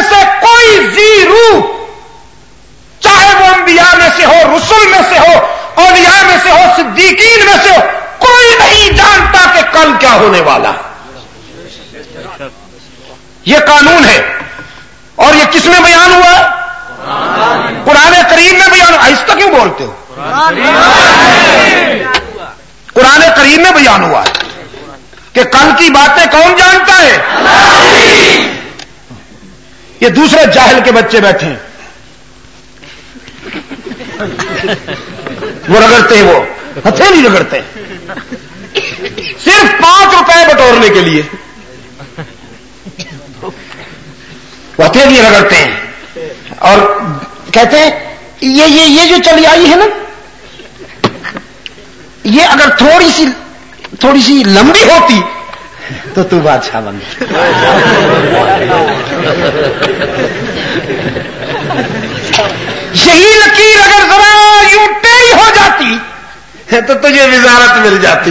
میں سے کوئی زی روح چاہے وہ انبیاء میں سے ہو، رسول میں سے ہو، اولیاء میں سے ہو، صدیقین میں سے ہو، کوئی نہیں جانتا کہ کل کیا ہونے والا۔ یہ قانون ہے۔ اور یہ کس میں بیان ہوا؟ قرآن کریم میں بیان ہوا۔ آہستہ کیوں بولتے ہو؟ قرآن کریم میں بیان ہوا کہ کل کی باتیں کون جانتا ہے؟ یہ دوسرے جاہل کے بچے بیٹھے ہیں۔ وہ رگڑتے ہیں وہ۔ ہتھے نہیں رگڑتے صرف پانچ روپے بٹورنے کے لیے۔ وہ ہتھے نہیں رگڑتے ہیں۔ اور کہتے ہیں، یہ یہ یہ جو چلی آئی ہے نا، یہ اگر تھوڑی سی تھوڑی سی لمبی ہوتی تو تو بادشاہ بن یہی لکیر اگر ذرا یوں ٹیڑھی ہو جاتی تو تجھے وزارت مل جاتی۔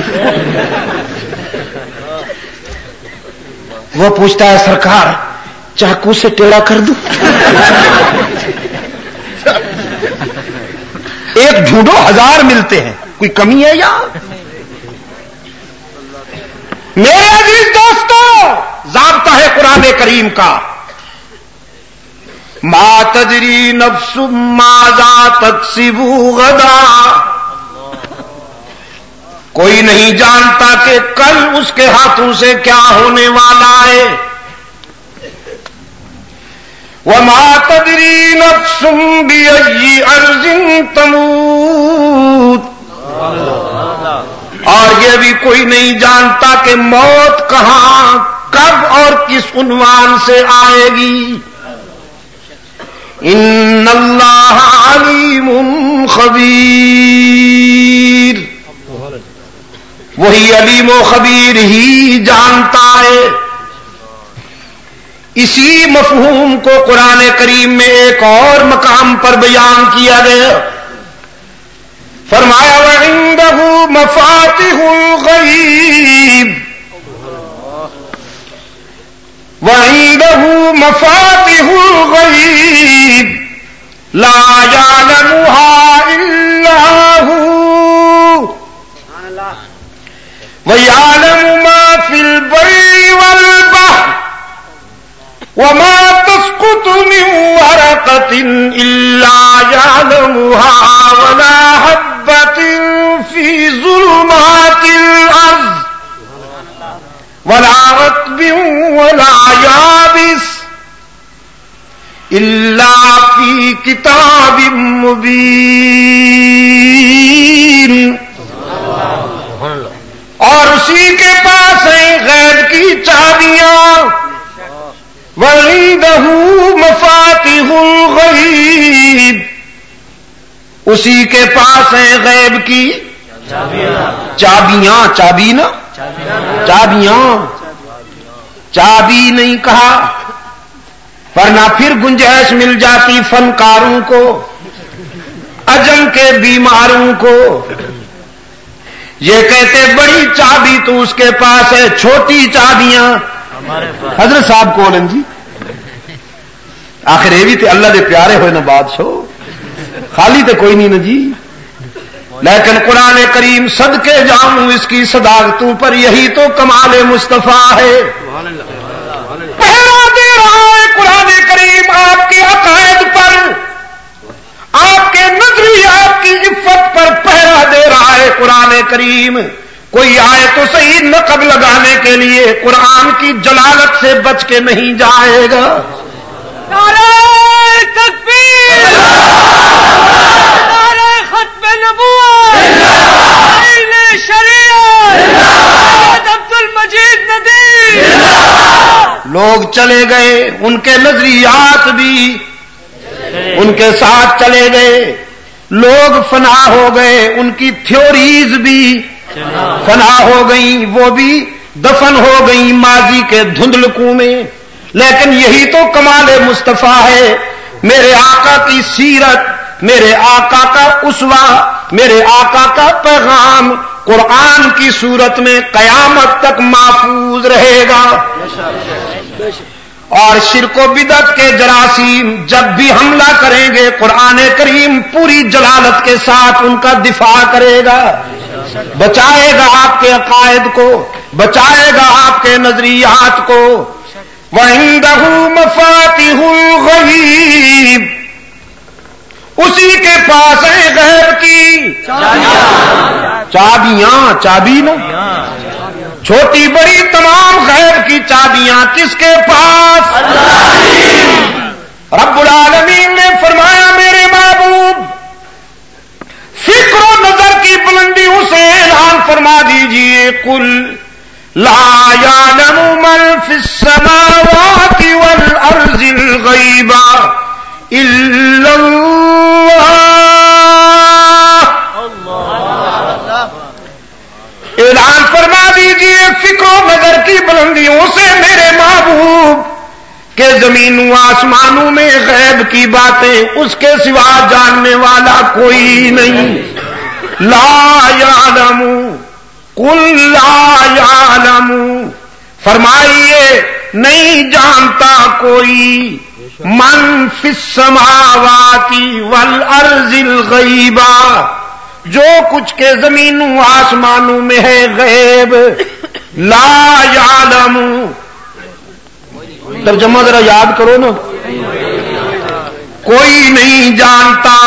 وہ پوچھتا ہے، سرکار، چاقو سے ٹیڑھا کر دوں؟ ایک ڈھونڈو ہزار ملتے ہیں۔ کوئی کمی ہے یا میرے عزیز دوستوں ضابطہ ہے قرآن کریم کا۔ ما تجری نفس ماضا تکسیبو غدا۔ کوئی نہیں جانتا کہ کل اس کے ہاتھوں سے کیا ہونے والا ہے۔ وہ ماں تدری نفسم بھی ارجن تموت۔ اور یہ بھی کوئی نہیں جانتا کہ موت کہاں، کب اور کس عنوان سے آئے گی۔ ان اللہ علیم خبیر۔ وہی علیم و خبیر ہی جانتا ہے۔ اسی مفہوم کو قرآن کریم میں ایک اور مقام پر بیان کیا گیا۔ فرمایا وعنده مفاتح الغیب. وعنده مفاتح الغیب. لا يعلمها الا هو. ويعلم ما في البر والبحر وما تسقط من ورقة إلا يعلمها ولا حبة حبة في ظلمات الأرض ولا رطب ولا يابس إلا في كتاب مبين اور اسی کے پاس ہیں غیر کی چابیاں وہی دہو مفاتی الغیب اسی کے پاس ہیں غیب کی چابیاں، چابی نا؟ چابیاں۔ چابی نہیں کہا، ورنہ پھر گنجائش مل جاتی فنکاروں کو اجم کے بیماروں کو۔ یہ کہتے بڑی چابی تو اس کے پاس ہے، چھوٹی چابیاں۔ حضرت صاحب کون جی؟ آخر یہ بھی تے اللہ دے پیارے ہوئے نا بادشاہ۔ خالی تے کوئی نہیں نا جی لیکن قرآن کریم صدقے جاؤں اس کی صداقتوں پر یہی تو کمال مصطفیٰ ہے۔ پہرا دے رہا ہے قرآن کریم آپ کے عقائد پر۔ آپ کے نظریات کی عفت پر پہرا دے رہا ہے قرآن کریم۔ کوئی آئے تو صحیح نقب لگانے کے لیے قرآن کی جلالت سے بچ کے نہیں جائے گا۔ تکبیر۔ ختم شریعت! عبد المجید ندی لوگ چلے گئے، ان کے نظریات بھی ان کے ساتھ چلے گئے۔ لوگ فنا ہو گئے، ان کی تھیوریز بھی فنا ہو گئی وہ بھی دفن ہو گئی ماضی کے دھندلکوں میں۔ لیکن یہی تو کمال مصطفیٰ ہے۔ میرے آقا کی سیرت، میرے آقا کا اسوا میرے آقا کا پیغام قرآن کی صورت میں قیامت تک محفوظ رہے گا. اور شرک و بدت کے جراثیم جب بھی حملہ کریں گے، قرآن کریم پوری جلالت کے ساتھ ان کا دفاع کرے گا. بچائے گا آپ کے عقائد کو، بچائے گا آپ کے نظریات کو. وہ مفاتی الغیب اسی کے پاس ہے غیر کی۔ چابیاں، چابی نا؟ چھوٹی بڑی تمام غیر کی چابیاں کس کے پاس؟ رب العالمین نے فرمایا، میرے محبوب، فکر و نظر کی بلندیوں سے اعلان فرما دیجیے۔ کل لا يعلم من في السماوات والأرض الغيب إلا الله فرما دیجیے فکر و نظر کی بلندیوں سے میرے محبوب کہ زمین و آسمانوں میں غیب کی باتیں اس کے سوا جاننے والا کوئی نہیں۔ لا یعلم کل لا یعلم فرمائیے، نہیں جانتا کوئی۔ من فی السماواتی والارض الغیبہ۔ جو کچھ کے زمینوں آسمانوں میں ہے غیب. لا یعلم ترجمہ ذرا یاد کرو نا. کوئی نہیں جانتا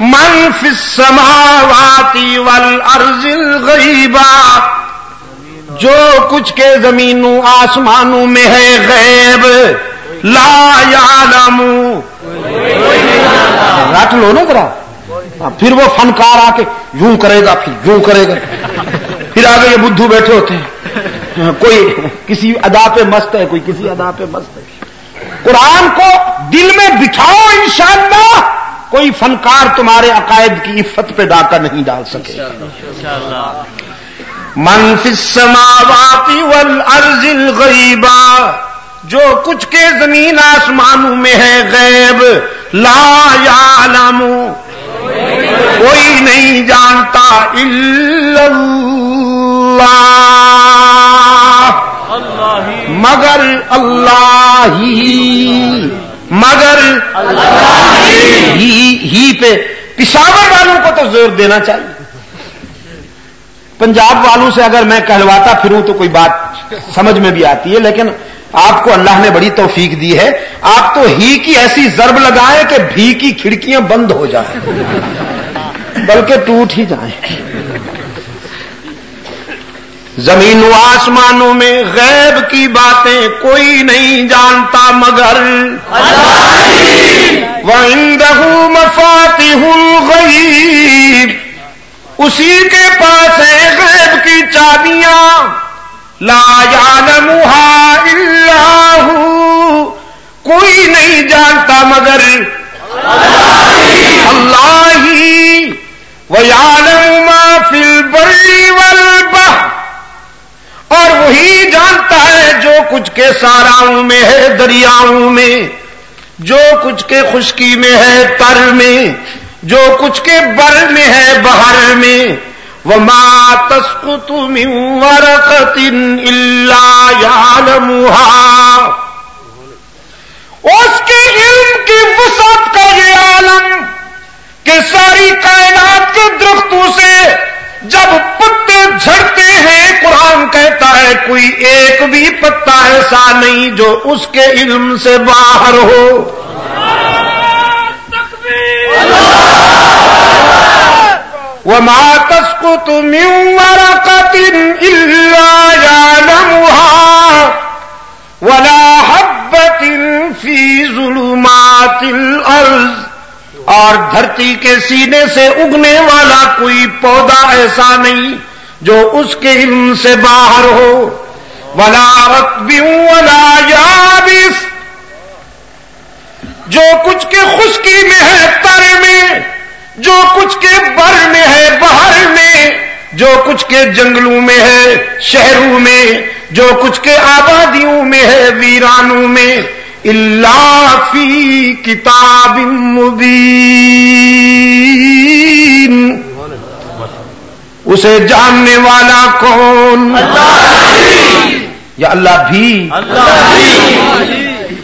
من فی السماواتی والارض الغیبہ جو کچھ کے زمینوں آسمانوں میں ہے غیب. لا یعلم رٹ لو نا ذرا. ہاں، پھر وہ فنکار آ کے یوں کرے گا، پھر یوں کرے گا۔ پھر آگے یہ بدھو بیٹھے ہوتے ہیں۔ ہاں، کوئی کسی ادا پہ مست ہے، کوئی کسی ادا پہ مست ہے۔ قرآن کو دل میں بٹھاؤ، انشاءاللہ۔ کوئی فنکار تمہارے عقائد کی عفت پہ ڈاکہ نہیں ڈال سکے۔ منفی السماوات والارض الغیبہ جو کچھ کے زمین آسمانوں میں ہے، غیب۔ لا یعلم کوئی نہیں جانتا مگر اللہ ہی۔ مگر ہی۔ ہی پہ پشاور والوں کو تو زور دینا چاہیے۔ پنجاب والوں سے اگر میں کہلواتا پھروں تو کوئی بات سمجھ میں بھی آتی ہے، لیکن آپ کو اللہ نے بڑی توفیق دی ہے۔ آپ تو ہی کی ایسی ضرب لگائیں کہ بھی کی کھڑکیاں بند ہو جائیں۔ بلکہ ٹوٹ ہی جائیں زمین و آسمانوں میں غیب کی باتیں کوئی نہیں جانتا مگر وہ مفاتی ہوں اسی کے پاس ہے غیب کی چابیاں۔ لا يعلمها الا کوئی نہیں جانتا مگر اللہ ہی۔ ما فی البر والبحر اور وہی جانتا ہے جو کچھ کے ساراؤں میں ہے، دریاؤں میں، جو کچھ کے خشکی میں ہے، تر میں، جو کچھ کے بر میں ہے، بہر میں۔ وما تسقط من ورقة إلا يعلمها۔ اس کے علم کی وسعت کا یہ عالم کہ ساری کائنات کے درختوں سے جب پتے جھڑتے ہیں، قرآن کہتا ہے کوئی ایک بھی پتا ایسا نہیں جو اس کے علم سے باہر ہو۔ وما تسقط من ورقة إلا يعلمها ولا حبة في ظلمات الأرض اور دھرتی کے سینے سے اگنے والا کوئی پودا ایسا نہیں جو اس کے علم سے باہر ہو۔ ولا رتب ولا یابس۔ جو کچھ کے خشکی میں ہے تر میں، جو کچھ کے بر میں ہے بہر میں، جو کچھ کے جنگلوں میں ہے شہروں میں، جو کچھ کے آبادیوں میں ہے ویرانوں میں اللہ فی کتاب مبین اسے جاننے والا کون؟ یا اللہ بھی؟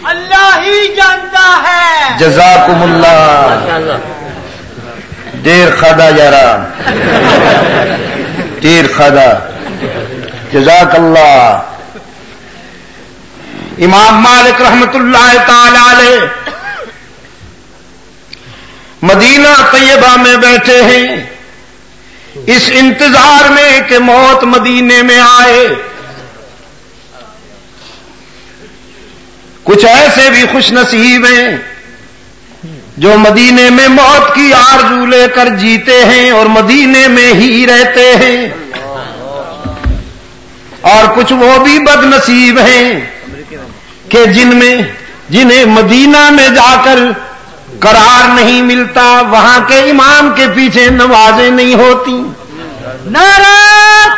اللہ ہی جانتا ہے۔ جزاکم اللہ۔ دیر خدا یارا۔ دیر خدا۔ جزاک اللہ۔ امام مالک رحمت اللہ تعالی علیہ مدینہ طیبہ میں بیٹھے ہیں۔ اس انتظار میں کہ موت مدینے میں آئے۔ کچھ ایسے بھی خوش نصیب ہیں جو مدینے میں موت کی آرزو لے کر جیتے ہیں اور مدینے میں ہی رہتے ہیں۔ اور کچھ وہ بھی بد نصیب ہیں۔ کہ جن میں جنہیں مدینہ میں جا کر قرار نہیں ملتا، وہاں کے امام کے پیچھے نمازیں نہیں ہوتی۔ نعرہ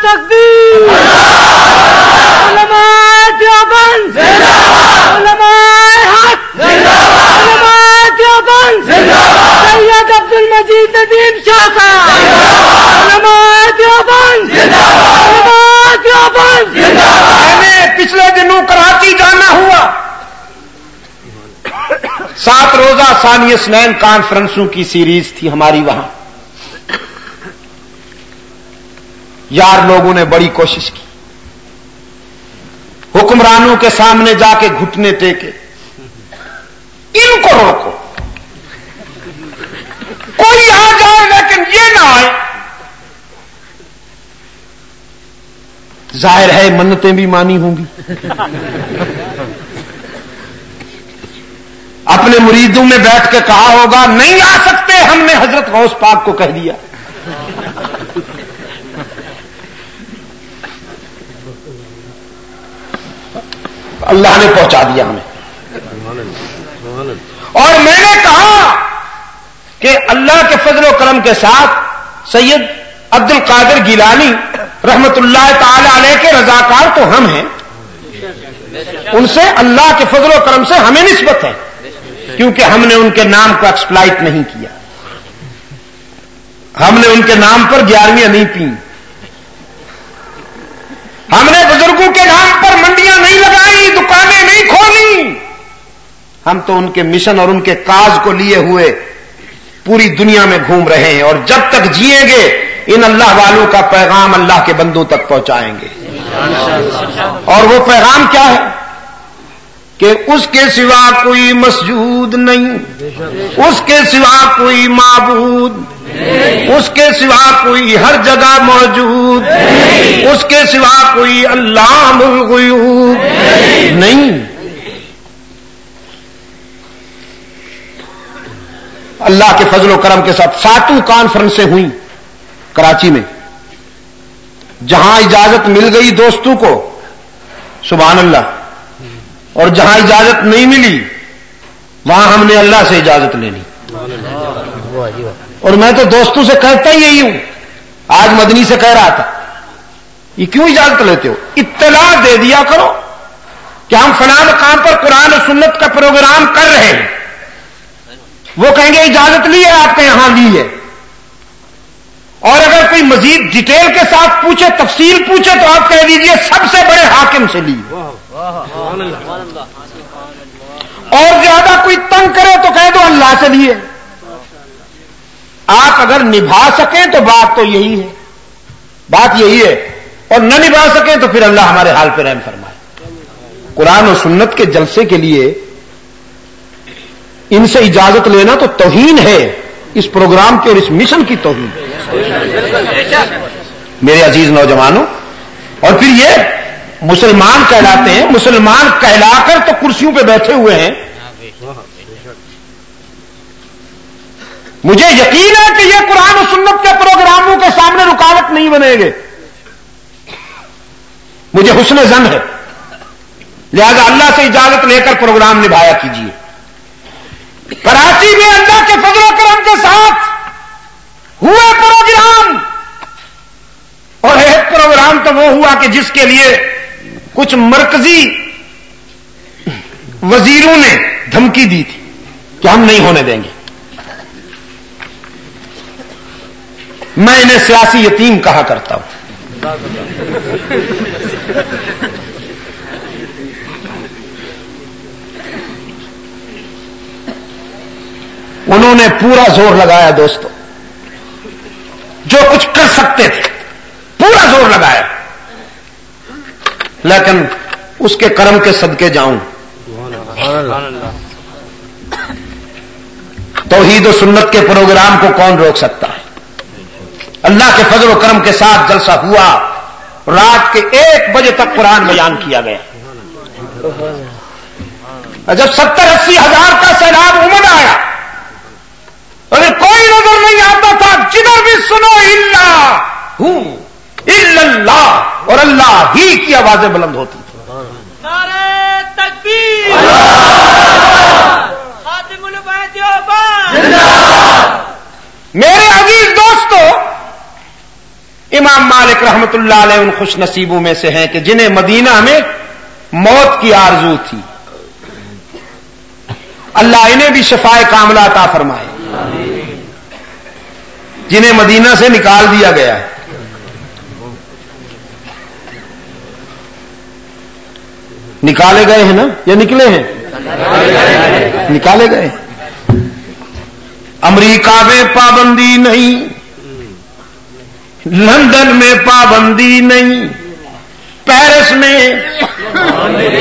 تکبیر۔ علماء دیوبند۔ علماء حق۔ علماء دیوبند۔ سید عبد المجید ندیم شاہ صاحب۔ علماء دیوبند۔ علماء دیوبند۔ میں نے پچھلے دنوں کراچی جانا ہوا۔ سات روزہ ثانی اسنین کانفرنسوں کی سیریز تھی ہماری وہاں۔ یار لوگوں نے بڑی کوشش کی۔ حکمرانوں کے سامنے جا کے گھٹنے ٹیکے۔ ان کو روک کوئی آ جائے لیکن یہ نہ آئے ظاہر ہے منتیں بھی مانی ہوں گی۔ اپنے مریدوں میں بیٹھ کے کہا ہوگا، نہیں آ سکتے ہم نے حضرت غوث پاک کو کہہ دیا۔ اللہ نے پہنچا دیا ہمیں۔ اور میں نے کہا کہ اللہ کے فضل و کرم کے ساتھ سید عبد القادر گیلانی رحمت اللہ تعالی علیہ کے رضاکار تو ہم ہیں۔ ان سے اللہ کے فضل و کرم سے ہمیں نسبت ہے۔ کیونکہ ہم نے ان کے نام کو ایکسپلائٹ نہیں کیا۔ ہم نے ان کے نام پر گیارہویں نہیں پی۔ ہم نے بزرگوں کے نام پر منڈیاں نہیں لگائی، دکانیں نہیں کھولی۔ ہم تو ان کے مشن اور ان کے کاج کو لیے ہوئے پوری دنیا میں گھوم رہے ہیں اور جب تک جیئیں گے ان اللہ والوں کا پیغام اللہ کے بندوں تک پہنچائیں گے۔ اور وہ پیغام کیا ہے؟ کہ اس کے سوا کوئی مسجود نہیں، اس کے سوا کوئی معبود، اس کے سوا کوئی ہر جگہ موجود، اس کے سوا کوئی اللہ الغیوب نہیں۔ اللہ کے فضل و کرم کے ساتھ ساتوں کانفرنسیں ہوئیں۔ کراچی میں۔ جہاں اجازت مل گئی دوستوں کو، سبحان اللہ، اور جہاں اجازت نہیں ملی، وہاں ہم نے اللہ سے اجازت لینی۔ اور میں تو دوستوں سے کہتا ہی یہی ہوں۔ آج مدنی سے کہہ رہا تھا۔ یہ کیوں اجازت لیتے ہو؟ اطلاع دے دیا کرو کہ ہم فلاں مقام پر قرآن و سنت کا پروگرام کر رہے ہیں۔ وہ کہیں گے، اجازت لی ہے، آپ کے یہاں لی ہے۔ اور اگر کوئی مزید ڈیٹیل کے ساتھ پوچھے، تفصیل پوچھے، تو آپ کہہ دیجیے سب سے بڑے حاکم سے لی۔ اور زیادہ کوئی تنگ کرے تو کہہ دو اللہ سے لیے۔ آپ اگر نبھا سکیں تو بات تو یہی ہے۔ بات یہی ہے۔ اور نہ نبھا سکیں تو پھر اللہ ہمارے حال پہ رحم فرمائے۔ قرآن و سنت کے جلسے کے لیے ان سے اجازت لینا تو توہین ہے۔ اس پروگرام کی اور اس مشن کی توہین۔ میرے عزیز نوجوانوں، اور پھر یہ مسلمان کہلاتے ہیں، مسلمان کہلا کر تو کرسیوں پہ بیٹھے ہوئے ہیں۔ مجھے یقین ہے کہ یہ قرآن و سنت کے پروگراموں کے سامنے رکاوٹ نہیں بنے گے۔ مجھے حسن زن ہے۔ لہذا اللہ سے اجازت لے کر پروگرام نبھایا کیجیے کراچی میں اللہ کے فضل و کرم کے ساتھ ہوئے پروگرام! اور ایک پروگرام تو وہ ہوا کہ جس کے لیے کچھ مرکزی وزیروں نے دھمکی دی تھی کہ ہم نہیں ہونے دیں گے۔ میں انہیں سیاسی یتیم کہا کرتا ہوں۔ انہوں نے پورا زور لگایا دوستوں جو کچھ کر سکتے تھے۔ پورا زور لگایا۔ لیکن اس کے کرم کے صدقے جاؤں۔ توحید و سنت کے پروگرام کو کون روک سکتا ہے؟ اللہ کے فضل و کرم کے ساتھ جلسہ ہوا۔ رات کے ایک بجے تک قرآن بیان کیا گیا۔ جب ستر اسی ہزار کا سیلاب امن آیا۔ ارے کوئی نظر نہیں آتا تھا جدھر بھی سنو اللہ ہوں اللہ اور اللہ ہی کی آوازیں بلند ہوتی میرے عزیز دوستو امام مالک رحمت اللہ علیہ ان خوش نصیبوں میں سے ہیں کہ جنہیں مدینہ میں موت کی آرزو تھی۔ اللہ انہیں بھی شفائے کاملہ عطا فرمائے۔ جنہیں مدینہ سے نکال دیا گیا ہے۔ نکالے گئے ہیں نا؟ یا نکلے ہیں؟ نکالے گئے۔ امریکہ میں پابندی نہیں، لندن میں پابندی نہیں۔ پیرس میں،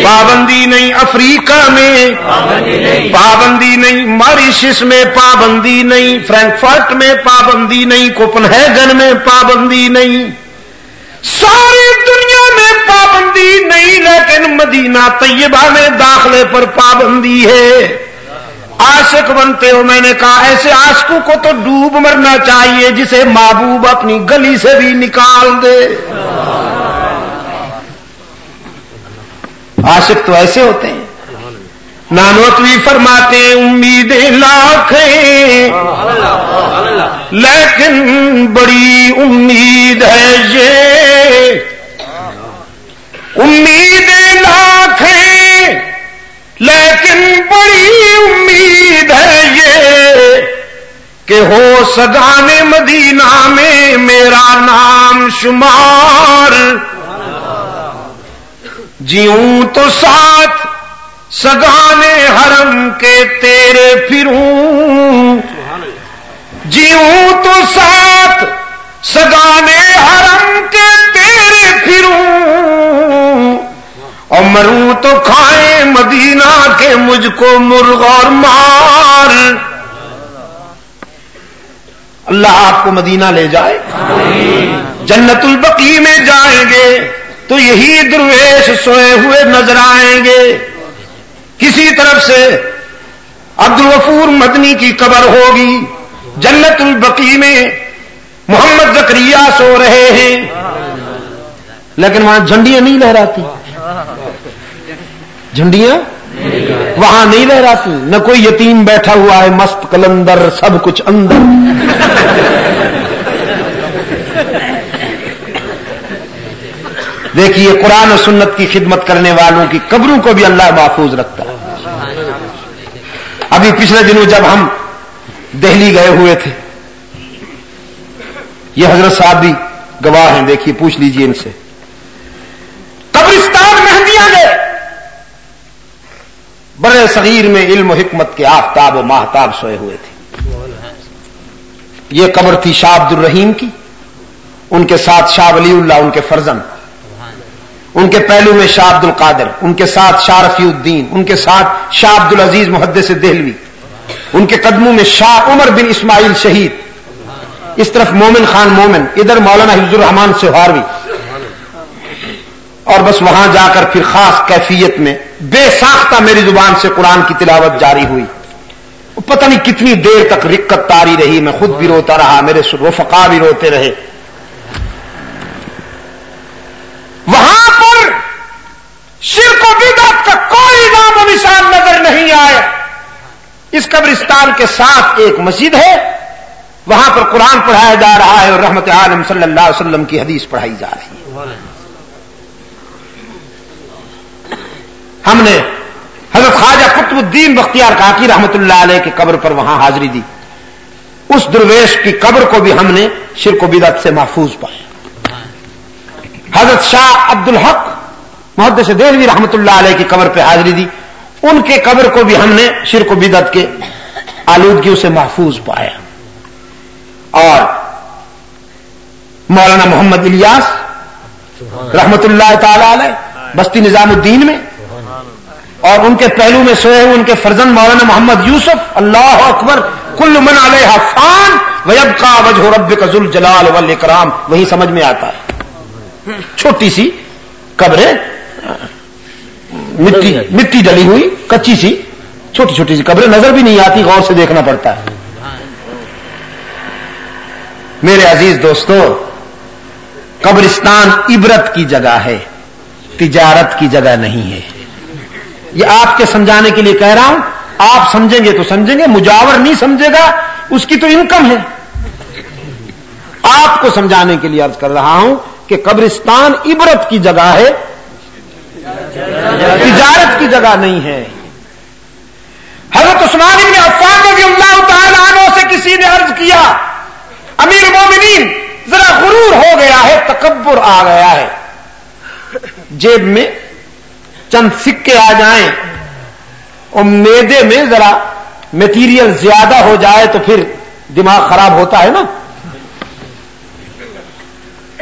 پابندی نہیں افریقہ میں، پابندی نہیں ماریشس میں، پابندی نہیں فرینکفرٹ میں، پابندی نہیں کوپن ہیگن میں، پابندی نہیں۔ ساری دنیا میں پابندی نہیں، لیکن مدینہ طیبہ میں داخلے پر پابندی ہے۔ عاشق بنتے ہو، میں نے کہا ایسے عاشقوں کو تو ڈوب مرنا چاہیے جسے محبوب اپنی گلی سے بھی نکال دے۔ عاشق تو ایسے ہوتے ہیں۔ نانوتوی فرماتے امیدیں لاکھ لیکن بڑی امید ہے یہ۔ امیدیں لاکھ لیکن بڑی امید ہے یہ کہ ہو سگان مدینہ میں میرا نام شمار۔ جیوں تو ساتھ سگانے حرم کے تیرے پھروں۔ جیوں تو ساتھ سگانے حرم کے تیرے پھروں۔ اور مروں تو کھائے مدینہ کے مجھ کو مرغ اور مار۔ اللہ آپ کو مدینہ لے جائے۔ جنت البقی میں جائیں گے۔ تو یہی درویش سوئے ہوئے نظر آئیں گے۔ کسی طرف سے عبد الغفور مدنی کی قبر ہوگی، جنت البقی میں محمد زکریہ سو رہے ہیں۔ لیکن وہاں جھنڈیاں نہیں لہراتی۔ جھنڈیاں؟ وہاں نہیں لہراتی۔ نہ کوئی یتیم بیٹھا ہوا ہے، مست کلندر، سب کچھ اندر۔ دیکھیے قرآن و سنت کی خدمت کرنے والوں کی قبروں کو بھی اللہ محفوظ رکھتا ہے۔ ابھی پچھلے دنوں جب ہم دہلی گئے ہوئے تھے، یہ حضرت صاحب بھی گواہ ہیں، دیکھیے، پوچھ لیجیے ان سے۔ قبرستان مہندیاں گئے بڑے صغیر میں علم و حکمت کے آفتاب و ماہتاب سوئے ہوئے تھے۔ یہ قبر تھی شاہ عبد الرحیم کی، ان کے ساتھ شاہ ولی اللہ، ان کے فرزن ان کے پہلو میں شاہ عبد القادر، ان کے ساتھ شاہ رفیع الدین، ان کے ساتھ شاہ عبد العزیز محدث دہلوی، ان کے قدموں میں شاہ عمر بن اسماعیل شہید۔ اس طرف مومن خان مومن، ادھر مولانا حفظ الرحمان سہاروی اور بس وہاں جا کر پھر خاص کیفیت میں بے ساختہ میری زبان سے قرآن کی تلاوت جاری ہوئی۔ پتہ نہیں کتنی دیر تک رکت تاری رہی، میں خود بھی روتا رہا، میرے رفقا بھی روتے رہے وہاں پر شرک و بدعت کا کوئی نام و نشان نظر نہیں آئے۔ اس قبرستان کے ساتھ ایک مسجد ہے، وہاں پر قرآن پڑھایا جا رہا ہے اور رحمت عالم صلی اللہ علیہ وسلم کی حدیث پڑھائی جا رہی ہے۔ ہم نے حضرت خواجہ قطب الدین بختیار کاکی رحمت اللہ علیہ کی قبر پر وہاں حاضری دی۔ اس درویش کی قبر کو بھی ہم نے شرک و بدعت سے محفوظ پایا۔ حضرت شاہ عبد الحق محدث دہلوی رحمت اللہ علیہ کی قبر پہ حاضری دی۔ ان کے قبر کو بھی ہم نے شرک و بدت کے آلودگیوں سے محفوظ پایا۔ اور مولانا محمد الیاس رحمت اللہ تعالی علیہ بستی نظام الدین میں اور ان کے پہلو میں سوئے ہوئے ان کے فرزند مولانا محمد یوسف اللہ اکبر کل من علیہ فان ویب کا وجہ رب ذل جلال والاکرام۔ وہی سمجھ میں آتا ہے۔ چھوٹی سی قبریں مٹی مٹی ڈلی ہوئی کچی سی چھوٹی چھوٹی سی قبریں۔ نظر بھی نہیں آتی غور سے دیکھنا پڑتا ہے۔ میرے عزیز دوستو قبرستان عبرت کی جگہ ہے تجارت کی جگہ نہیں ہے۔ یہ آپ کے سمجھانے کے لیے کہہ رہا ہوں آپ سمجھیں گے تو سمجھیں گے مجاور نہیں سمجھے گا اس کی تو انکم ہے۔ آپ کو سمجھانے کے لیے عرض کر رہا ہوں کہ قبرستان عبرت کی جگہ ہے تجارت کی جگہ نہیں ہے۔ حضرت عثمان ابن عفان رضی اللہ تعالیٰ عنہ سے کسی نے عرض کیا، امیر مومنین، ذرا غرور ہو گیا ہے، تکبر آ گیا ہے۔ جیب میں چند سکے آ جائیں اور میدے میں ذرا میٹیریل زیادہ ہو جائے تو پھر دماغ خراب ہوتا ہے نا۔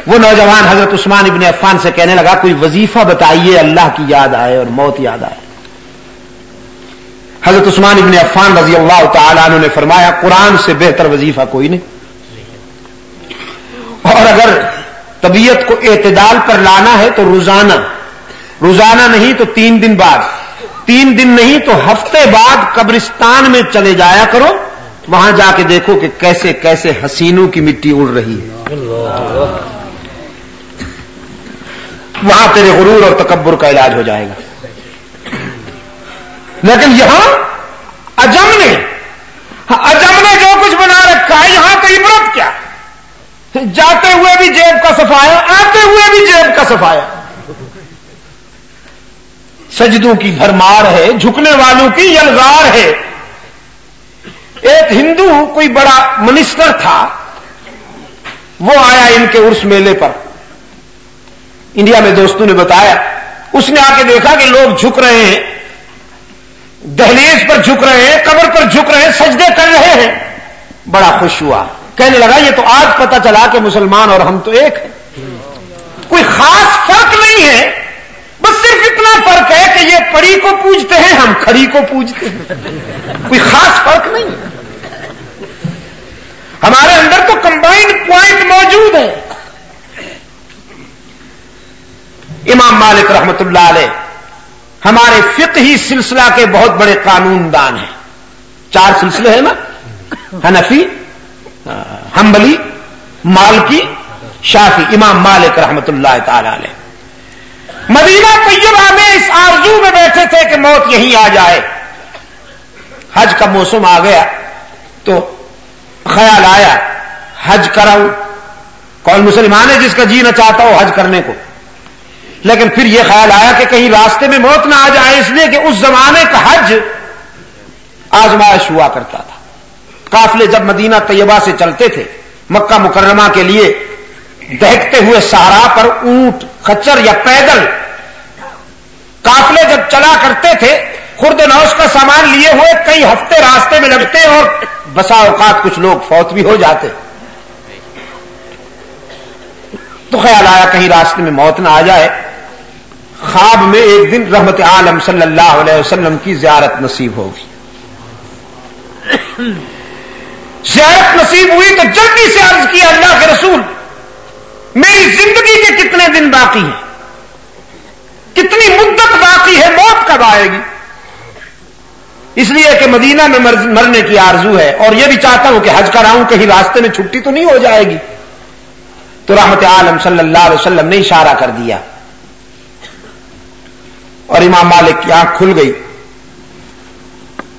وہ نوجوان حضرت عثمان ابن عفان سے کہنے لگا، کوئی وظیفہ بتائیے، اللہ کی یاد آئے اور موت یاد آئے۔ حضرت عثمان ابن عفان رضی اللہ تعالیٰ عنہ نے فرمایا، قرآن سے بہتر وظیفہ کوئی نہیں۔ اور اگر طبیعت کو اعتدال پر لانا ہے تو روزانہ روزانہ نہیں تو تین دن بعد۔ تین دن نہیں تو ہفتے بعد قبرستان میں چلے جایا کرو، وہاں جا کے دیکھو کہ کیسے کیسے حسینوں کی مٹی اڑ رہی ہے۔ وہاں تیرے غرور اور تکبر کا علاج ہو جائے گا۔ لیکن یہاں اجم نے اجم نے جو کچھ بنا رکھا ہے، یہاں تو عبرت کیا؟ جاتے ہوئے بھی جیب کا سفایا آتے ہوئے بھی جیب کا سفایا سجدوں کی بھرمار ہے، جھکنے والوں کی یلغار ہے۔ ایک ہندو، کوئی بڑا منسٹر تھا، وہ آیا ان کے عرس میلے پر۔ انڈیا میں دوستوں نے بتایا، اس نے آ کے دیکھا کہ لوگ جھک رہے ہیں، دہلیز پر جھک رہے ہیں، قبر پر جھک رہے ہیں، سجدے کر رہے ہیں۔ بڑا خوش ہوا۔ کہنے لگا، یہ تو آج پتا چلا کہ مسلمان اور ہم تو ایک ہیں۔ کوئی خاص فرق نہیں ہے، بس صرف اتنا فرق ہے کہ یہ پڑی کو پوجتے ہیں، ہم کھڑی کو پوجتے ہیں۔ کوئی خاص فرق نہیں۔ ہمارے اندر تو کمبائنڈ پوائنٹ موجود ہے۔ امام مالک رحمت اللہ علیہ، ہمارے فقہی سلسلہ کے بہت بڑے قانون دان ہیں۔ چار سلسلے ہیں نا؟ حنفی ہمبلی مالکی شافی امام مالک رحمت اللہ تعالی علیہ۔ مدینہ طیبہ میں اس آرزو میں بیٹھے تھے کہ موت یہیں آ جائے۔ حج کا موسم آ گیا، تو خیال آیا، حج کراؤں۔ کون مسلمان ہے جس کا جی نہ چاہتا ہو حج کرنے کو؟ لیکن پھر یہ خیال آیا کہ کہیں راستے میں موت نہ آ جائے، اس لیے کہ اس زمانے کا حج آزمائش ہوا کرتا تھا۔ قافلے جب مدینہ طیبہ سے چلتے تھے، مکہ مکرمہ کے لیے دہتے ہوئے سہارا پر اونٹ، خچر یا پیدل قافلے جب چلا کرتے تھے، خرد نوش کا سامان لیے ہوئے کئی ہفتے راستے میں لگتے اور بسا اوقات کچھ لوگ فوت بھی ہو جاتے۔ تو خیال آیا کہیں راستے میں موت نہ آ جائے خواب میں ایک دن رحمت عالم صلی اللہ علیہ وسلم کی زیارت نصیب ہوگی۔ زیارت نصیب ہوئی تو جلدی سے عرض کیا اللہ کے رسول، میری زندگی کے کتنے دن باقی ہیں؟ کتنی مدت باقی ہے موت کب آئے گی؟ اس لیے کہ مدینہ میں مرنے کی آرزو ہے اور یہ بھی چاہتا ہوں کہ حج کراؤں کہیں راستے میں چھٹی تو نہیں ہو جائے گی۔ تو رحمت عالم صلی اللہ علیہ وسلم نے اشارہ کر دیا۔ اور امام مالک کی آنکھ کھل گئی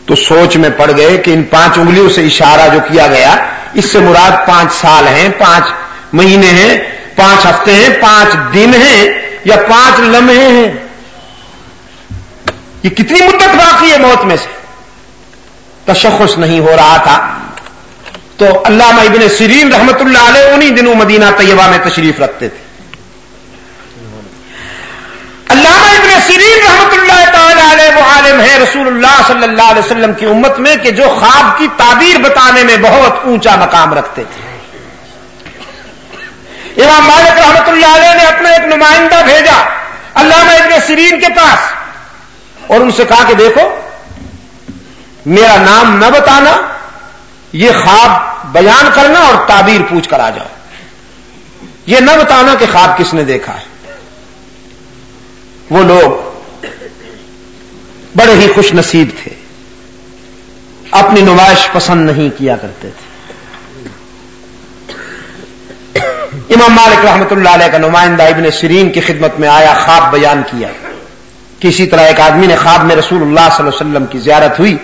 تو سوچ میں پڑ گئے کہ ان پانچ انگلیوں سے اشارہ جو کیا گیا، اس سے مراد پانچ سال ہیں، پانچ مہینے ہیں، پانچ ہفتے ہیں، پانچ دن ہیں یا پانچ لمحے ہیں۔ یہ کتنی مدت باقی ہے موت میں سے؟ تشخص نہیں ہو رہا تھا۔ تو علامہ ابن سرین رحمت اللہ علیہ انہی دنوں مدینہ طیبہ میں تشریف رکھتے تھے۔ علامہ ابن سرین رحمت اللہ تعالی علیہ وہ عالم ہے رسول اللہ صلی اللہ علیہ وسلم کی امت میں کہ جو خواب کی تعبیر بتانے میں بہت اونچا مقام رکھتے تھے۔ امام مالک رحمت اللہ علیہ نے اپنا ایک نمائندہ بھیجا علامہ ابن سرین کے پاس اور ان سے کہا کہ دیکھو، میرا نام نہ بتانا، یہ خواب بیان کرنا اور تعبیر پوچھ کر آ جاؤ۔ یہ نہ بتانا کہ خواب کس نے دیکھا ہے۔ وہ لوگ بڑے ہی خوش نصیب تھے۔ اپنی نمائش پسند نہیں کیا کرتے تھے۔ امام مالک رحمت اللہ علیہ کا نمائندہ ابن سرین کی خدمت میں آیا، خواب بیان کیا۔ کسی طرح ایک آدمی نے خواب میں رسول اللہ صلی اللہ علیہ وسلم کی زیارت ہوئی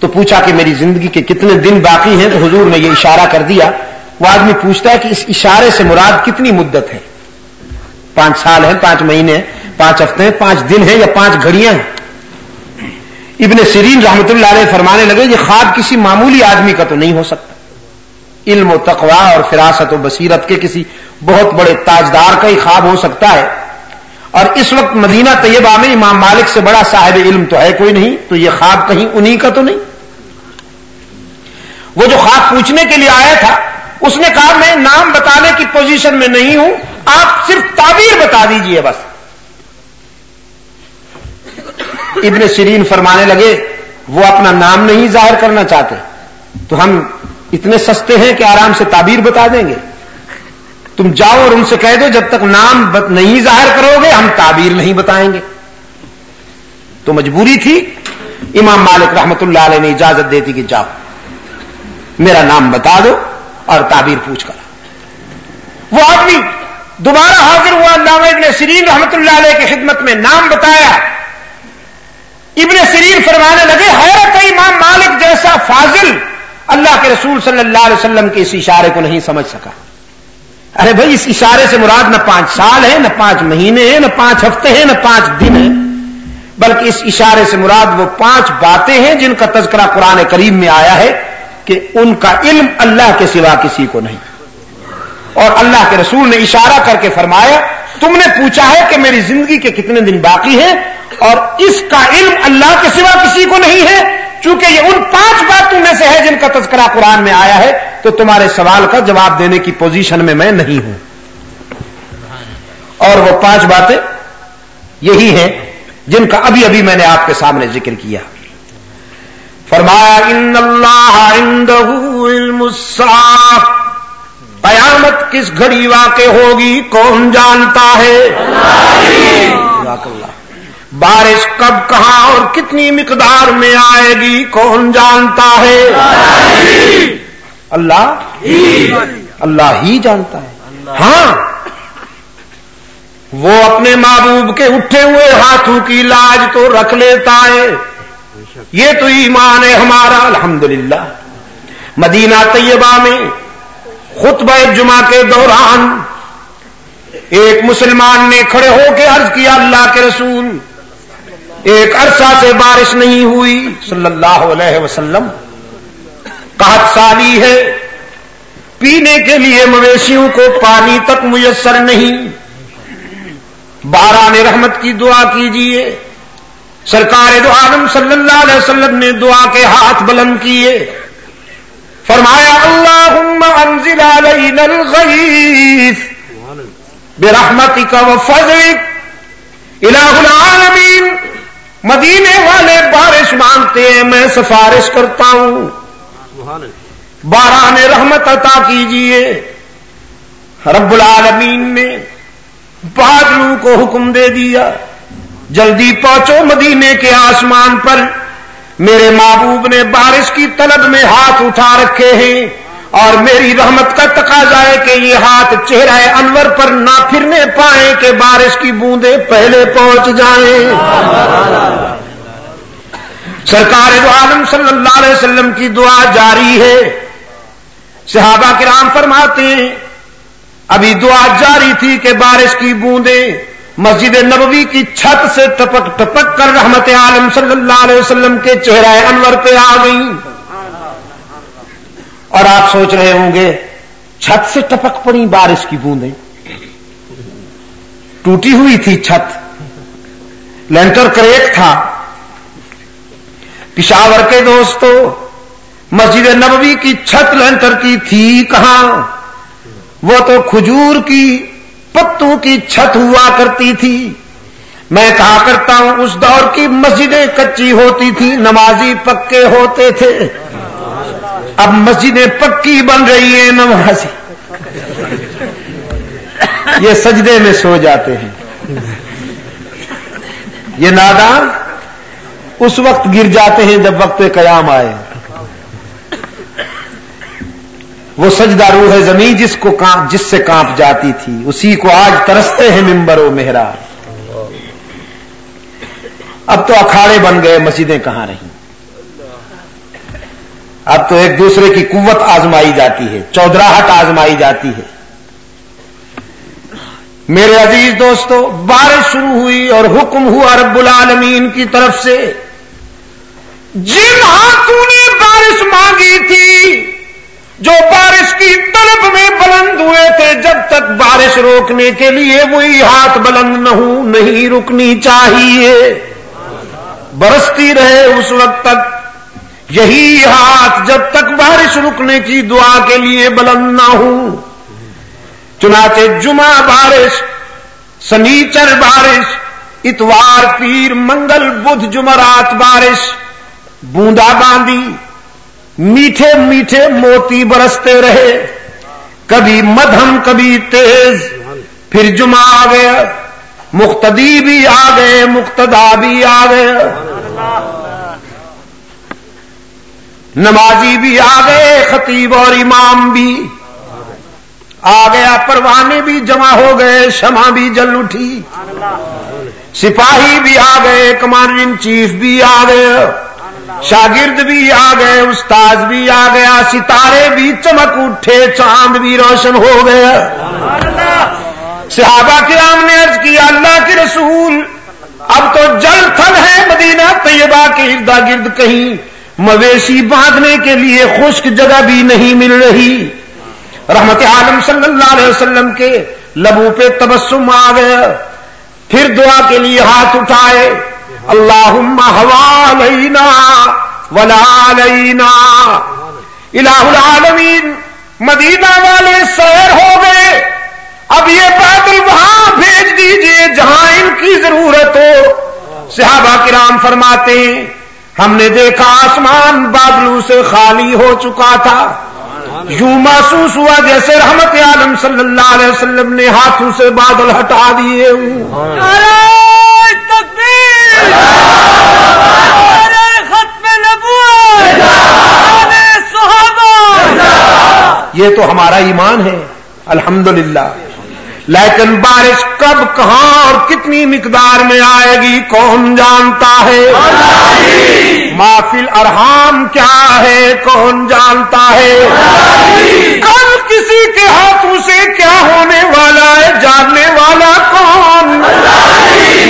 تو پوچھا کہ میری زندگی کے کتنے دن باقی ہیں؟ تو حضور نے یہ اشارہ کر دیا۔ وہ آدمی پوچھتا ہے کہ اس اشارے سے مراد کتنی مدت ہے؟ پانچ سال ہے پانچ مہینے پانچ ہفتے ہیں پانچ دن ہیں یا پانچ گھڑیاں ہیں۔ ابن سرین رحمت اللہ علیہ فرمانے لگے یہ خواب کسی معمولی آدمی کا تو نہیں ہو سکتا۔ علم و تقوا اور فراست و بصیرت کے کسی بہت بڑے تاجدار کا ہی خواب ہو سکتا ہے۔ اور اس وقت مدینہ طیبہ میں امام مالک سے بڑا صاحب علم تو ہے کوئی نہیں، تو یہ خواب کہیں انہی کا تو نہیں۔ وہ جو خواب پوچھنے کے لیے آیا تھا، اس نے کہا میں نام بتانے کی پوزیشن میں نہیں ہوں، آپ صرف تعبیر بتا دیجیے بس۔ ابن سرین فرمانے لگے، وہ اپنا نام نہیں ظاہر کرنا چاہتے۔ تو ہم اتنے سستے ہیں کہ آرام سے تعبیر بتا دیں گے۔ تم جاؤ اور ان سے کہہ دو، جب تک نام نہیں ظاہر کرو گے، ہم تعبیر نہیں بتائیں گے۔ تو مجبوری تھی۔ امام مالک رحمت اللہ علیہ نے اجازت دیتی کہ جاؤ۔ میرا نام بتا دو اور تعبیر پوچھ کر وہ آدمی دوبارہ حاضر ہوا علامہ ابن سرین رحمت اللہ علیہ کی خدمت میں نام بتایا۔ ابن سرین فرمانے لگے، حیرت امام مالک جیسا فاضل اللہ کے رسول صلی اللہ علیہ وسلم کے اس اشارے کو نہیں سمجھ سکا. ارے بھائی، اس اشارے سے مراد نہ پانچ سال ہے نہ پانچ مہینے ہیں، نہ پانچ ہفتے ہیں، نہ پانچ دن ہیں، بلکہ اس اشارے سے مراد وہ پانچ باتیں ہیں جن کا تذکرہ قرآن کریم میں آیا ہے کہ ان کا علم اللہ کے سوا کسی کو نہیں۔ اور اللہ کے رسول نے اشارہ کر کے فرمایا، تم نے پوچھا ہے کہ میری زندگی کے کتنے دن باقی ہیں؟ اور اس کا علم اللہ کے سوا کسی کو نہیں ہے۔ چونکہ یہ ان پانچ باتوں میں سے ہے جن کا تذکرہ قرآن میں آیا ہے تو تمہارے سوال کا جواب دینے کی پوزیشن میں میں نہیں ہوں۔ اور وہ پانچ باتیں یہی ہیں جن کا ابھی ابھی میں نے آپ کے سامنے ذکر کیا۔ فرمایا ان اللہ علم قیامت کس گھڑی واقع ہوگی؟ کون جانتا ہے؟ اللہ بارش کب کہاں اور کتنی مقدار میں آئے گی کون جانتا ہے؟ اللہ اللہ ہی جانتا ہے۔ ہاں۔ وہ اپنے محبوب کے اٹھے ہوئے ہاتھوں کی لاج تو رکھ لیتا ہے۔ یہ تو ایمان ہے ہمارا، الحمدللہ۔ مدینہ طیبہ میں خطبہ جمعہ کے دوران ایک مسلمان نے کھڑے ہو کے عرض کیا، اللہ کے رسول ایک عرصہ سے بارش نہیں ہوئی، صلی اللہ علیہ وسلم۔ قحط سالی ہے۔ پینے کے لیے مویشیوں کو پانی تک میسر نہیں۔ بارہ نے رحمت کی دعا کیجیے سرکار دو عالم صلی اللہ علیہ وسلم نے دعا کے ہاتھ بلند کیے۔ فرمایا اللہ انزل علینا الغیث برحمتک وفضلک الہ العالمین مدینے والے بارش مانگتے ہیں میں سفارش کرتا ہوں۔ بارہ نے رحمت عطا کیجیے۔ رب العالمین نے بادلوں کو حکم دے دیا۔ جلدی پہنچو مدینے کے آسمان پر۔ میرے محبوب نے بارش کی طلب میں ہاتھ اٹھا رکھے ہیں۔ اور میری رحمت کا تقاضا ہے کہ یہ ہاتھ چہرہ انور پر نہ پھرنے پائیں کہ بارش کی بوندیں پہلے پہنچ جائیں۔ سرکار دو عالم صلی اللہ علیہ وسلم کی دعا جاری ہے۔ صحابہ کرام فرماتے ہیں، ابھی دعا جاری تھی کہ بارش کی بوندیں مسجد نبوی کی چھت سے ٹپک ٹپک کر رحمت عالم صلی اللہ علیہ وسلم کے چہرہ انور پہ آ گئی اور آپ سوچ رہے ہوں گے، چھت سے ٹپک پڑی بارش کی بوندیں۔ ٹوٹی ہوئی تھی چھت۔ لینٹر کریک تھا۔ پشاور کے دوستوں مسجد نبوی کی چھت لینٹر کی تھی کہاں؟ وہ تو کھجور کی پتوں کی چھت ہوا کرتی تھی۔ میں کہا کرتا ہوں، اس دور کی مسجدیں کچی ہوتی تھی نمازی پکے ہوتے تھے۔ اب مسجدیں پکی بن رہی ہیں نمازی یہ سجدے میں سو جاتے ہیں۔ یہ نادان اس وقت گر جاتے ہیں جب وقت قیام آئے۔ وہ سجدہ روح زمین جس کو جس سے کانپ جاتی تھی، اسی کو آج ترستے ہیں ممبر و مہرا اب تو اکھاڑے بن گئے، مسجدیں کہاں رہیں؟ اب تو ایک دوسرے کی قوت آزمائی جاتی ہے، چودراہٹ آزمائی جاتی ہے۔ میرے عزیز دوستو، بارش شروع ہوئی اور حکم ہوا رب العالمین کی طرف سے۔ جن ہاتھوں نے بارش مانگی تھی، جو بارش کی طلب میں بلند ہوئے تھے، جب تک بارش روکنے کے لیے وہی ہاتھ بلند نہ ہوں نہیں رکنی چاہیے۔ برستی رہے اس وقت تک۔ یہی ہاتھ جب تک بارش رکنے کی دعا کے لیے بلند نہ ہوں چنانچہ جمعہ بارش سنیچر بارش، اتوار پیر، منگل بدھ جمعرات بارش، بوندا باندی، میٹھے میٹھے موتی برستے رہے۔ کبھی مدھم، کبھی تیز، پھر جمعہ آ گیا، مقتدی بھی آ گئے، مقتدا بھی آ گئے۔ نمازی بھی آ گئے، خطیب اور امام بھی۔ آ گیا پروانے بھی جمع ہو گئے، شمع بھی جل اٹھی۔ سپاہی بھی آ گئے، کمانڈر ان چیف بھی آ گئے۔ شاگرد بھی آ گئے استاد بھی آ گیا۔ ستارے بھی چمک اٹھے، چاند بھی روشن ہو گیا صحابہ کرام نے عرض کیا، اللہ کے رسول، اب تو جل تھل ہے مدینہ طیبہ کے اردا گرد کہیں۔ مویشی باندھنے کے لیے خشک جگہ بھی نہیں مل رہی۔ رحمت عالم صلی اللہ علیہ وسلم کے لبو پہ تبسم آ گیا۔ پھر دعا کے لیے ہاتھ اٹھائے۔ اللہ ہوا لینا ولا لینا الہ العالمین، مدینہ والے سیر ہو گئے۔ اب یہ بادل وہاں بھیج دیجیے جہاں ان کی ضرورت ہو۔ صحابہ کرام فرماتے ہیں ہم نے دیکھا آسمان بادلوں سے خالی ہو چکا تھا۔ یوں محسوس ہوا جیسے رحمت عالم صلی اللہ علیہ وسلم نے ہاتھوں سے بادل ہٹا دیے ہوں۔ یہ تو ہمارا ایمان ہے۔ الحمدللہ۔ لیکن بارش کب کہاں اور کتنی مقدار میں آئے گی کون جانتا ہے؟ محفل ارحام کیا ہے؟ کون جانتا ہے؟ کل کسی کے ہاتھوں سے کیا ہونے والا ہے؟ جاننے والا کون؟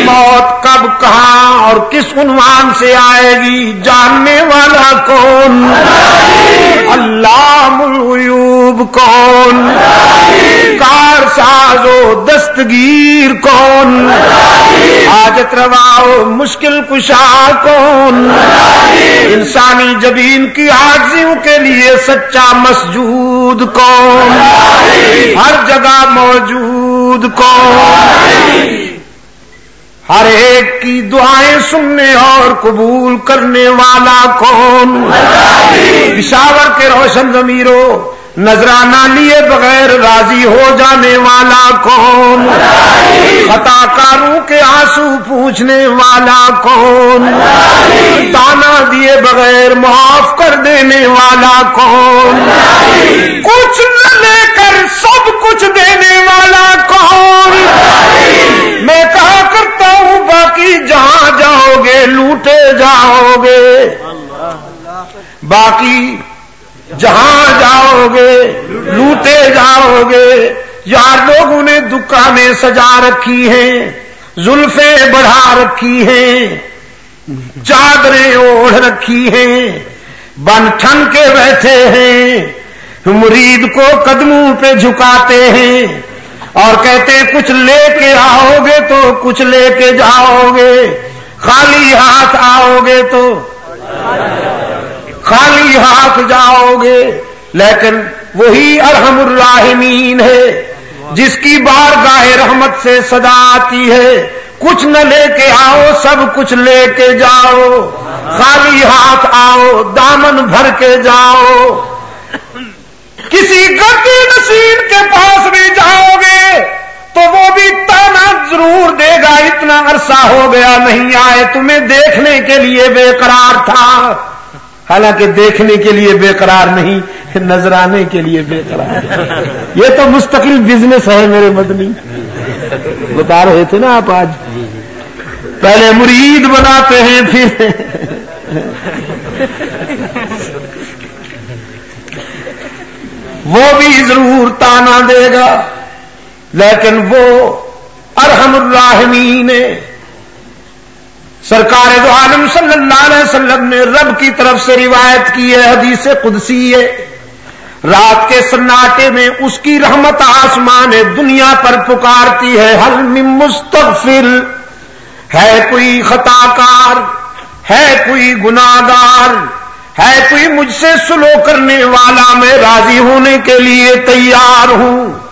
موت کب کہاں اور کس عنوان سے آئے گی؟ جاننے والا کون؟ اللہ ملوب کون؟ کار سازو دستگیر کون؟ حاجت رواؤ مشکل کشا کون؟ انسانی جبین کی آجیوں کے لیے سچا مسجود کون؟ ہر جگہ موجود کون؟ ہر ایک کی دعائیں سننے اور قبول کرنے والا کون؟ پشاور کے روشن ضمیروں، نذرانہ لیے بغیر راضی ہو جانے والا کون؟ خطا کاروں کے آنسو پوچھنے والا کون؟ تانا دیے بغیر معاف کر دینے والا کون؟ کچھ نہ لے کر سب کچھ دینے والا کون؟ میں کہا باقی جہاں جاؤ گے، لوٹے جاؤ گے۔ باقی جہاں جاؤ گے، لوٹے جاؤ گے۔ یار لوگوں نے دکانیں سجا رکھی ہیں، زلفیں بڑھا رکھی ہیں، چادریں اوڑھ رکھی ہیں، بن ٹھن کے بیٹھے ہیں، مرید کو قدموں پہ جھکاتے ہیں۔ اور کہتے ہیں، کچھ لے کے آؤ گے تو کچھ لے کے جاؤ گے خالی ہاتھ آؤ گے تو خالی ہاتھ جاؤ گے لیکن وہی ارحم الراحمین ہے، جس کی بار گاہ رحمت سے صدا آتی ہے۔ کچھ نہ لے کے آؤ، سب کچھ لے کے جاؤ۔ خالی ہاتھ آؤ، دامن بھر کے جاؤ۔ کسی گردی نصیر کے پاس بھی جاؤ۔ تو وہ بھی تانا ضرور دے گا، اتنا عرصہ ہو گیا نہیں آئے۔ تمہیں دیکھنے کے لیے بے قرار تھا۔ حالانکہ دیکھنے کے لیے بے قرار نہیں، نظر آنے کے لیے بے قرار یہ تو مستقل بزنس ہے میرے مدنی۔ بتا رہے تھے نا آپ آج۔ پہلے مرید بناتے ہیں، پھر وہ بھی ضرور تانا دے گا۔ لیکن وہ ارحم الراحمین سرکار دو عالم صلی اللہ علیہ وسلم نے رب کی طرف سے روایت کی ہے، حدیث قدسی ہے۔ رات کے سناٹے میں اس کی رحمت آسمان دنیا پر پکارتی ہے۔ حل مستقفل ہے کوئی خطا کار ہے کوئی گناگار ہے کوئی مجھ سے سلو کرنے والا، میں راضی ہونے کے لیے تیار ہوں۔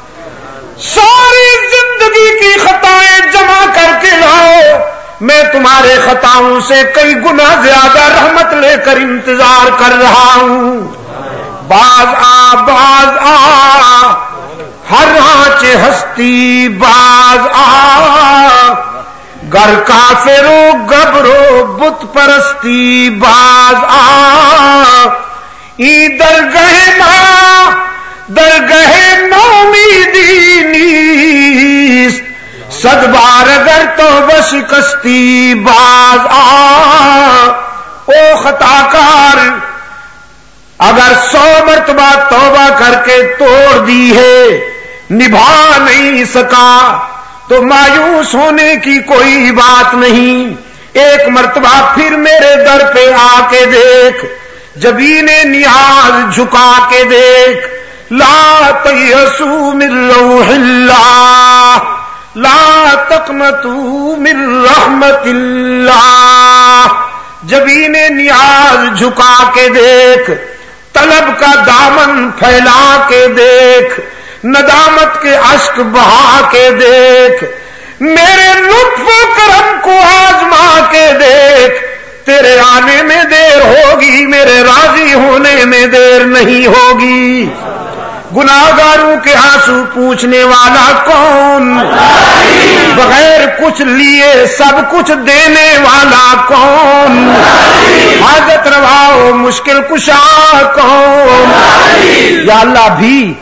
ساری زندگی کی خطائیں جمع کر کے لاؤ۔ میں تمہارے خطاؤں سے کئی گنا زیادہ رحمت لے کر انتظار کر رہا ہوں۔ باز آ باز آ۔ ہر آنچ ہستی باز آ۔ گر کافرو گبرو بت پرستی باز آ۔ در گہ ماں در گہ نومیدی نیست۔ صد بار اگر تو بس کستی باز آ۔ او خطا کار، اگر سو مرتبہ توبہ کر کے توڑ دی ہے، نبھا نہیں سکا۔ تو مایوس ہونے کی کوئی بات نہیں۔ ایک مرتبہ پھر میرے در پہ آ کے دیکھ جبین نیاز جھکا کے دیکھ۔ لا تیسو من روح اللہ لا تقنتو من رحمت اللہ جبین نیاز جھکا کے دیکھ، طلب کا دامن پھیلا کے دیکھ، ندامت کے اشک بہا کے دیکھ۔ میرے لطف کرم کو آزما کے دیکھ۔ تیرے آنے میں دیر ہوگی، میرے راضی ہونے میں دیر نہیں ہوگی۔ گناگاروں کے آنسو پوچھنے والا کون؟ بغیر کچھ لیے سب کچھ دینے والا کون؟ حاجت رواؤ مشکل کشا کون؟ یا اللہ بھی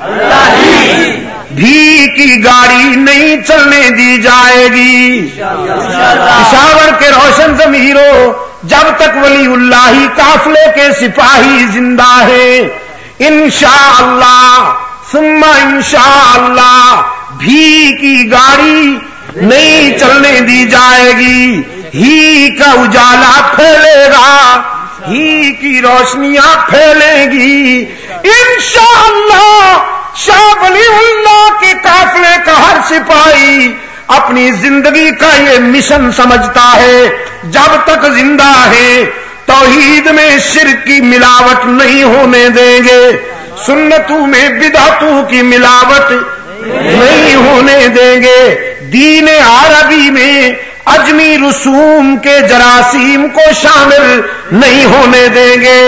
بھی کی گاڑی نہیں چلنے دی جائے گی۔ پشاور کے روشن ضمیروں جب تک ولی اللہ کافلے کے سپاہی زندہ ہیں۔ انشاء اللہ سما انشاء اللہ بھی کی گاڑی نہیں چلنے دی جائے گی۔ ہی کا اجالا پھیلے گا، ہی کی روشنیاں پھیلیں گی۔ انشاءاللہ، شاہ ولی اللہ کے قافلے کا ہر سپاہی اپنی زندگی کا یہ مشن سمجھتا ہے۔ جب تک زندہ ہے توحید میں شرک کی ملاوٹ نہیں ہونے دیں گے سنتوں میں بدعتوں کی ملاوٹ نہیں ہونے دیں گے دین عربی میں اجمی رسوم کے جراثیم کو شامل نہیں ہونے دیں گے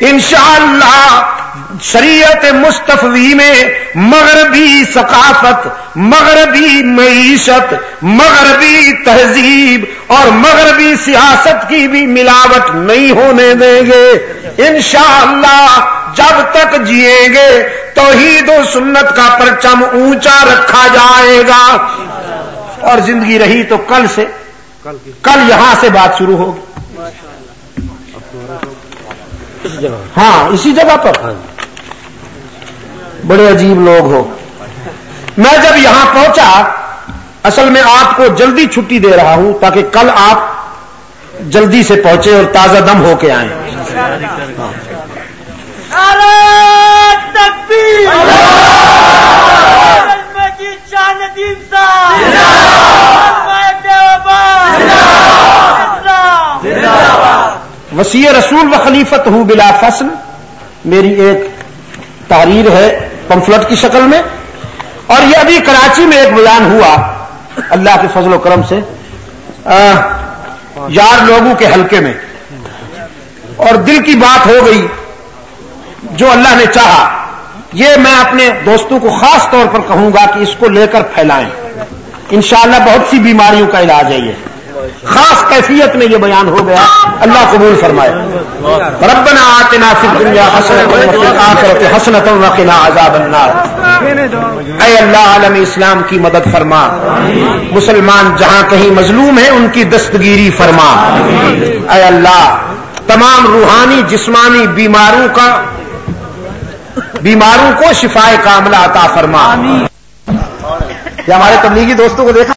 انشاءاللہ شریعت مستفوی میں مغربی ثقافت، مغربی معیشت، مغربی تہذیب اور مغربی سیاست کی بھی ملاوٹ نہیں ہونے دیں گے۔ انشاءاللہ جب تک جیئیں گے توحید و سنت کا پرچم اونچا رکھا جائے گا۔ اور زندگی رہی تو کل سے، کل یہاں سے بات شروع ہوگی۔ ہاں اسی جگہ پر۔ بڑے عجیب لوگ ہو۔ میں جب یہاں پہنچا اصل میں آپ کو جلدی چھٹی دے رہا ہوں تاکہ کل آپ جلدی سے پہنچے اور تازہ دم ہو کے آئیں۔ وسیع رسول و خلیفت ہوں بلا فصل میری ایک تحریر ہے پمفلٹ کی شکل میں اور یہ ابھی کراچی میں ایک بیان ہوا اللہ کے فضل و کرم سے یار لوگوں کے حلقے میں۔ اور دل کی بات ہو گئی جو اللہ نے چاہا۔ یہ میں اپنے دوستوں کو خاص طور پر کہوں گا کہ اس کو لے کر پھیلائیں۔ انشاءاللہ بہت سی بیماریوں کا علاج ہے یہ۔ خاص کیفیت میں یہ بیان ہو گیا۔ اللہ قبول فرمائے۔ ربنا آتنا فی الدنیا حسنت حسنت وقنا عذاب النار۔ اے اللہ عالم اسلام کی مدد فرما۔ مسلمان جہاں کہیں مظلوم ہیں، ان کی دستگیری فرما۔ اے اللہ، تمام روحانی، جسمانی بیماروں کا، بیماروں کو شفا کاملہ عطا فرما۔ یہ ہمارے تبلیغی دوستوں کو دیکھا؟